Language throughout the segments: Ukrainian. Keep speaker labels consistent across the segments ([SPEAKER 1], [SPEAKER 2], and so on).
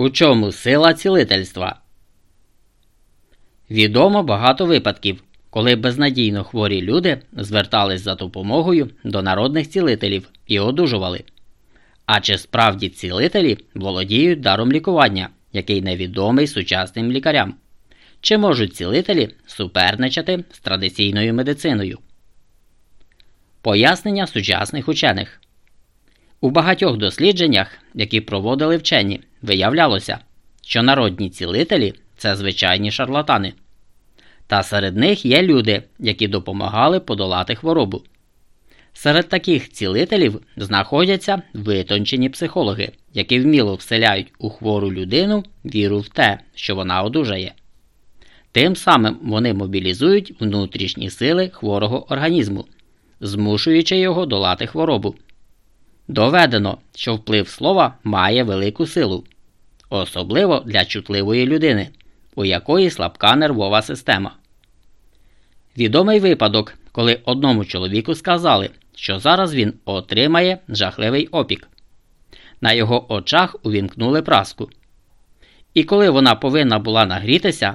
[SPEAKER 1] У чому сила цілительства? Відомо багато випадків, коли безнадійно хворі люди звертались за допомогою до народних цілителів і одужували. А чи справді цілителі володіють даром лікування, який невідомий сучасним лікарям? Чи можуть цілителі суперничати з традиційною медициною? Пояснення сучасних учених у багатьох дослідженнях, які проводили вчені, виявлялося, що народні цілителі це звичайні шарлатани. Та серед них є люди, які допомагали подолати хворобу. Серед таких цілителів знаходяться витончені психологи, які вміло вселяють у хвору людину віру в те, що вона одужає. Тим самим вони мобілізують внутрішні сили хворого організму, змушуючи його долати хворобу. Доведено, що вплив слова має велику силу, особливо для чутливої людини, у якої слабка нервова система. Відомий випадок, коли одному чоловіку сказали, що зараз він отримає жахливий опік. На його очах увімкнули праску. І коли вона повинна була нагрітися,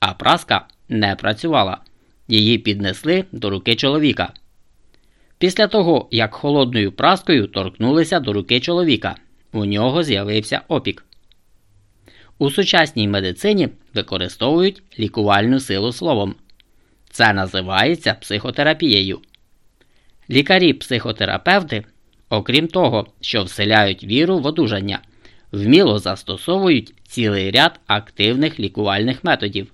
[SPEAKER 1] а праска не працювала, її піднесли до руки чоловіка. Після того, як холодною праскою торкнулися до руки чоловіка, у нього з'явився опік. У сучасній медицині використовують лікувальну силу словом. Це називається психотерапією. Лікарі-психотерапевти, окрім того, що вселяють віру в одужання, вміло застосовують цілий ряд активних лікувальних методів.